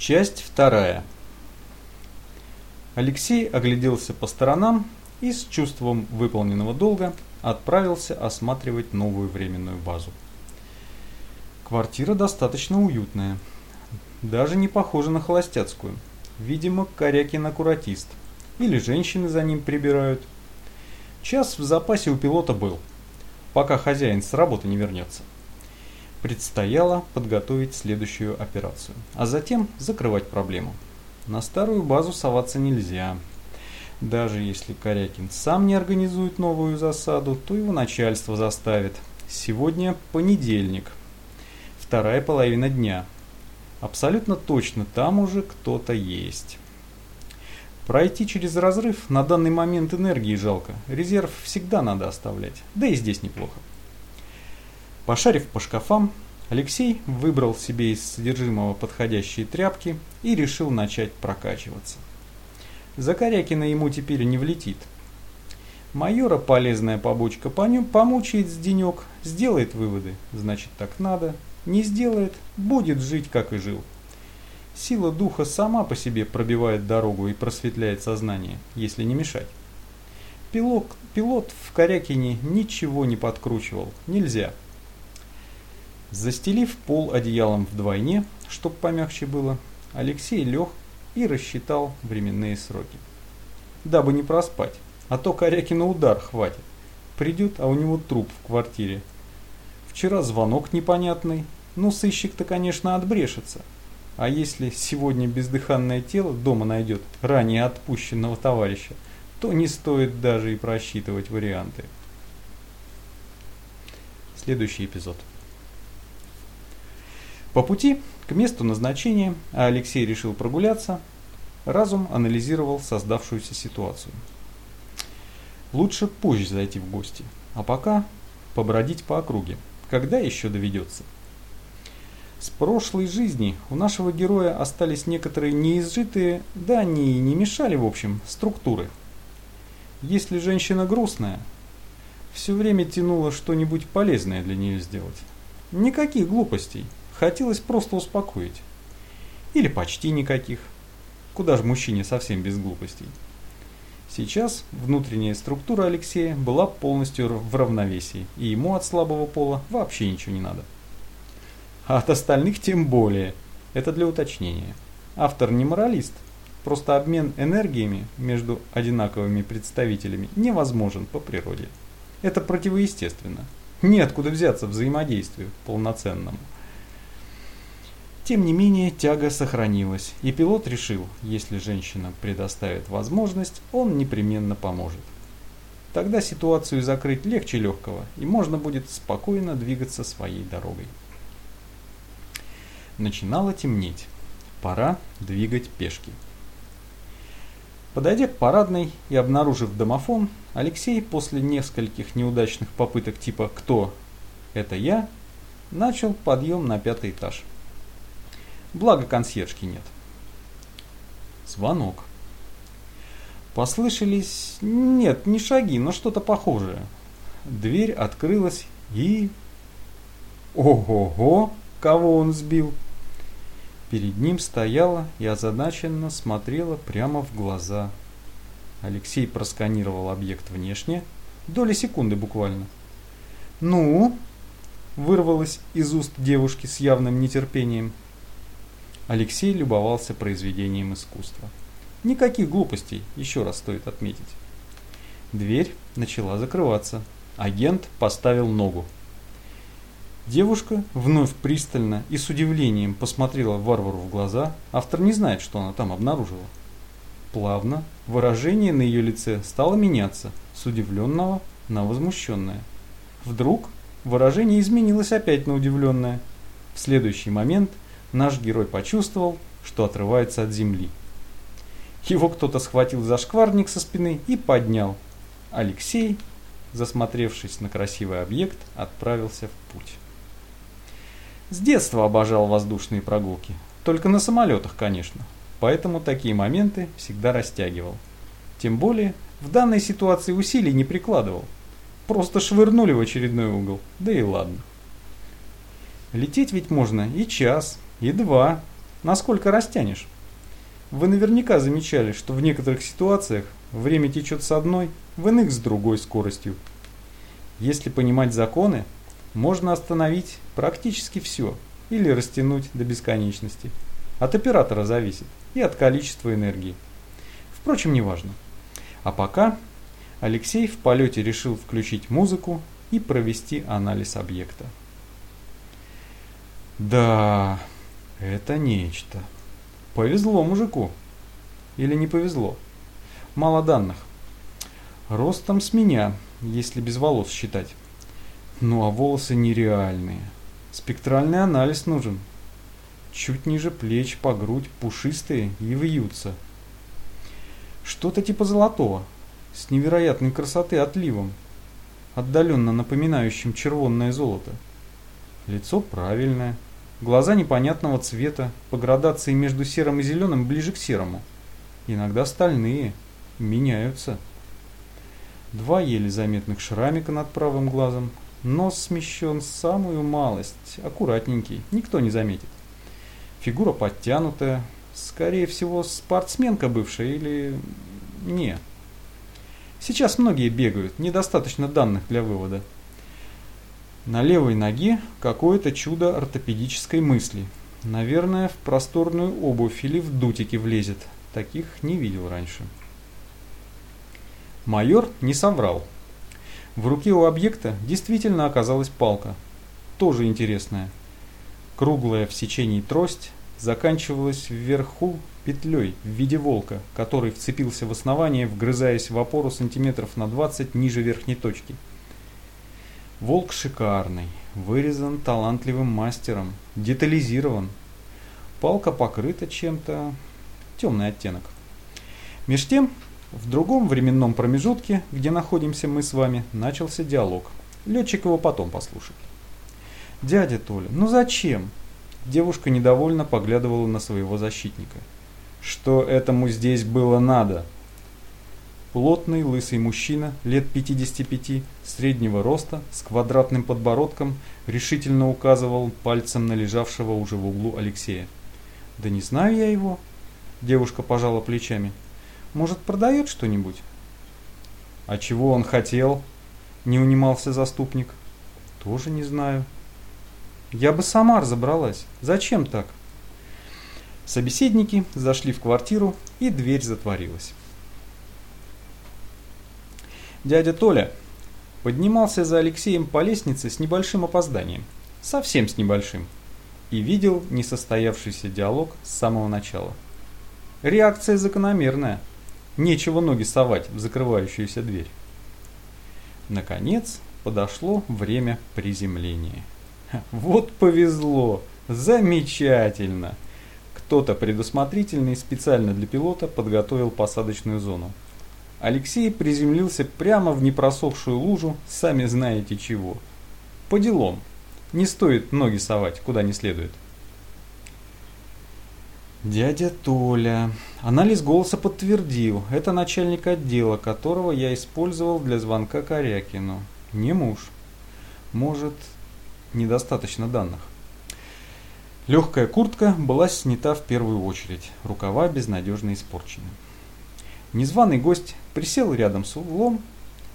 Часть вторая. Алексей огляделся по сторонам и с чувством выполненного долга отправился осматривать новую временную базу. Квартира достаточно уютная. Даже не похожа на холостяцкую. Видимо, Корякин аккуратист. Или женщины за ним прибирают. Час в запасе у пилота был, пока хозяин с работы не вернется. Предстояло подготовить следующую операцию, а затем закрывать проблему. На старую базу соваться нельзя. Даже если Корякин сам не организует новую засаду, то его начальство заставит. Сегодня понедельник, вторая половина дня. Абсолютно точно там уже кто-то есть. Пройти через разрыв на данный момент энергии жалко. Резерв всегда надо оставлять. Да и здесь неплохо. Пошарив по шкафам, Алексей выбрал себе из содержимого подходящие тряпки и решил начать прокачиваться. За Корякина ему теперь не влетит. Майора полезная побочка помучает с денек, сделает выводы, значит так надо, не сделает, будет жить как и жил. Сила духа сама по себе пробивает дорогу и просветляет сознание, если не мешать. Пилот, пилот в Корякине ничего не подкручивал, нельзя. Застелив пол одеялом вдвойне, чтоб помягче было, Алексей лег и рассчитал временные сроки. Дабы не проспать, а то Корякина удар хватит. Придет, а у него труп в квартире. Вчера звонок непонятный, ну сыщик-то, конечно, отбрешется. А если сегодня бездыханное тело дома найдет ранее отпущенного товарища, то не стоит даже и просчитывать варианты. Следующий эпизод. По пути к месту назначения, Алексей решил прогуляться, разум анализировал создавшуюся ситуацию. Лучше позже зайти в гости, а пока побродить по округе. Когда еще доведется? С прошлой жизни у нашего героя остались некоторые неизжитые, да они и не мешали в общем, структуры. Если женщина грустная, все время тянуло что-нибудь полезное для нее сделать. Никаких глупостей, Хотелось просто успокоить. Или почти никаких. Куда же мужчине совсем без глупостей? Сейчас внутренняя структура Алексея была полностью в равновесии, и ему от слабого пола вообще ничего не надо. А от остальных тем более. Это для уточнения. Автор не моралист, просто обмен энергиями между одинаковыми представителями невозможен по природе. Это противоестественно. Неоткуда взяться взаимодействию полноценному. Тем не менее, тяга сохранилась, и пилот решил, если женщина предоставит возможность, он непременно поможет. Тогда ситуацию закрыть легче легкого, и можно будет спокойно двигаться своей дорогой. Начинало темнеть. Пора двигать пешки. Подойдя к парадной и обнаружив домофон, Алексей после нескольких неудачных попыток типа «Кто? Это я?» начал подъем на пятый этаж. Благо консьержки нет. Звонок. Послышались... Нет, не шаги, но что-то похожее. Дверь открылась и... Ого-го! Кого он сбил? Перед ним стояла и озадаченно смотрела прямо в глаза. Алексей просканировал объект внешне, доли секунды буквально. «Ну?» – вырвалось из уст девушки с явным нетерпением. Алексей любовался произведением искусства. Никаких глупостей, еще раз стоит отметить. Дверь начала закрываться. Агент поставил ногу. Девушка вновь пристально и с удивлением посмотрела варвару в глаза. Автор не знает, что она там обнаружила. Плавно выражение на ее лице стало меняться с удивленного на возмущенное. Вдруг выражение изменилось опять на удивленное. В следующий момент – наш герой почувствовал, что отрывается от земли. Его кто-то схватил за шкварник со спины и поднял. Алексей, засмотревшись на красивый объект, отправился в путь. С детства обожал воздушные прогулки. Только на самолетах, конечно. Поэтому такие моменты всегда растягивал. Тем более, в данной ситуации усилий не прикладывал. Просто швырнули в очередной угол, да и ладно. Лететь ведь можно и час, и два. Насколько растянешь? Вы наверняка замечали, что в некоторых ситуациях время течет с одной, в иных с другой скоростью. Если понимать законы, можно остановить практически все или растянуть до бесконечности. От оператора зависит и от количества энергии. Впрочем, неважно. А пока Алексей в полете решил включить музыку и провести анализ объекта. Да, это нечто. Повезло мужику. Или не повезло? Мало данных. Ростом с меня, если без волос считать. Ну а волосы нереальные. Спектральный анализ нужен. Чуть ниже плеч, по грудь, пушистые и вьются. Что-то типа золотого, с невероятной красоты отливом, отдаленно напоминающим червонное золото. Лицо правильное, Глаза непонятного цвета, по градации между серым и зеленым ближе к серому. Иногда стальные, меняются. Два еле заметных шрамика над правым глазом. Нос смещен самую малость, аккуратненький, никто не заметит. Фигура подтянутая, скорее всего, спортсменка бывшая или... не. Сейчас многие бегают, недостаточно данных для вывода. На левой ноге какое-то чудо ортопедической мысли. Наверное, в просторную обувь или в дутики влезет. Таких не видел раньше. Майор не соврал. В руке у объекта действительно оказалась палка. Тоже интересная. Круглая в сечении трость заканчивалась вверху петлей в виде волка, который вцепился в основание, вгрызаясь в опору сантиметров на 20 ниже верхней точки – Волк шикарный, вырезан талантливым мастером, детализирован. Палка покрыта чем-то, темный оттенок. Меж тем, в другом временном промежутке, где находимся мы с вами, начался диалог. Летчик его потом послушает. «Дядя Толя, ну зачем?» Девушка недовольно поглядывала на своего защитника. «Что этому здесь было надо?» Плотный, лысый мужчина, лет 55, среднего роста, с квадратным подбородком, решительно указывал пальцем на лежавшего уже в углу Алексея. «Да не знаю я его», – девушка пожала плечами. «Может, продает что-нибудь?» «А чего он хотел?» – не унимался заступник. «Тоже не знаю». «Я бы сама разобралась. Зачем так?» Собеседники зашли в квартиру, и дверь затворилась. Дядя Толя поднимался за Алексеем по лестнице с небольшим опозданием, совсем с небольшим, и видел несостоявшийся диалог с самого начала. Реакция закономерная, нечего ноги совать в закрывающуюся дверь. Наконец подошло время приземления. Вот повезло, замечательно! Кто-то предусмотрительный специально для пилота подготовил посадочную зону. Алексей приземлился прямо в непросохшую лужу, сами знаете чего. По делам. Не стоит ноги совать, куда не следует. Дядя Толя. Анализ голоса подтвердил. Это начальник отдела, которого я использовал для звонка Корякину. Не муж. Может, недостаточно данных. Легкая куртка была снята в первую очередь. Рукава безнадежно испорчены. Незваный гость присел рядом с углом,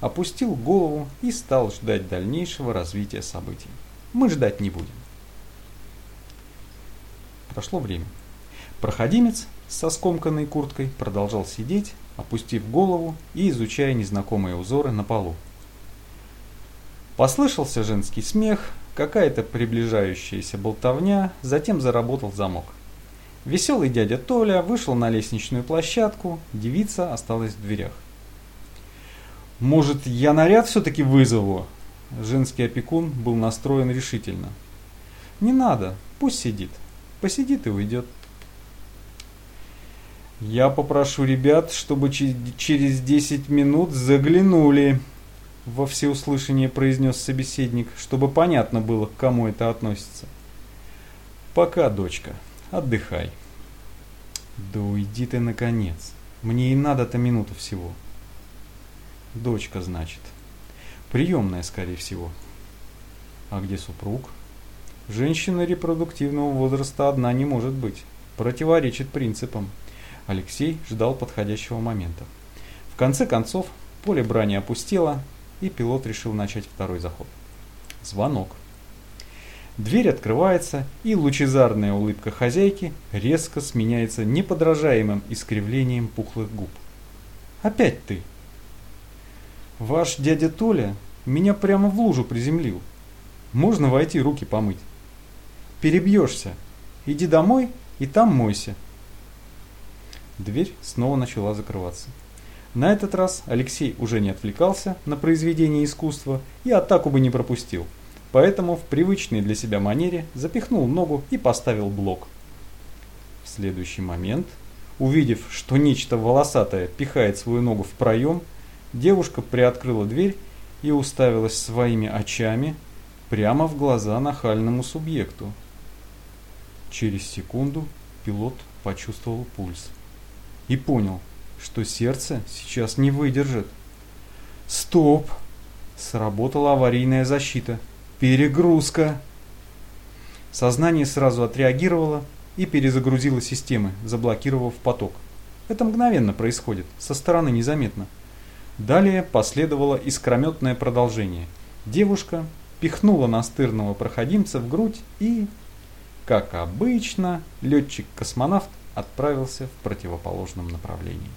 опустил голову и стал ждать дальнейшего развития событий. Мы ждать не будем. Прошло время. Проходимец со скомканной курткой продолжал сидеть, опустив голову и изучая незнакомые узоры на полу. Послышался женский смех, какая-то приближающаяся болтовня, затем заработал замок. Веселый дядя Толя вышел на лестничную площадку, девица осталась в дверях. «Может, я наряд все-таки вызову?» Женский опекун был настроен решительно. «Не надо, пусть сидит. Посидит и уйдет». «Я попрошу ребят, чтобы через 10 минут заглянули», во всеуслышание произнес собеседник, чтобы понятно было, к кому это относится. «Пока, дочка». Отдыхай. Да уйди ты наконец. Мне и надо-то минуту всего. Дочка, значит. Приемная, скорее всего. А где супруг? Женщина репродуктивного возраста одна не может быть. противоречит принципам. Алексей ждал подходящего момента. В конце концов, поле брани опустело, и пилот решил начать второй заход. Звонок. Дверь открывается, и лучезарная улыбка хозяйки резко сменяется неподражаемым искривлением пухлых губ. «Опять ты!» «Ваш дядя Толя меня прямо в лужу приземлил. Можно войти руки помыть?» «Перебьешься. Иди домой и там мойся». Дверь снова начала закрываться. На этот раз Алексей уже не отвлекался на произведение искусства и атаку бы не пропустил. Поэтому в привычной для себя манере запихнул ногу и поставил блок. В следующий момент, увидев, что нечто волосатое пихает свою ногу в проем, девушка приоткрыла дверь и уставилась своими очами прямо в глаза нахальному субъекту. Через секунду пилот почувствовал пульс и понял, что сердце сейчас не выдержит. Стоп! Сработала аварийная защита. Перегрузка! Сознание сразу отреагировало и перезагрузило системы, заблокировав поток. Это мгновенно происходит, со стороны незаметно. Далее последовало искрометное продолжение. Девушка пихнула настырного проходимца в грудь и, как обычно, летчик-космонавт отправился в противоположном направлении.